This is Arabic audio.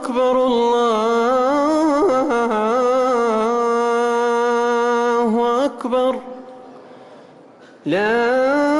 أكبر الله أكبر. لا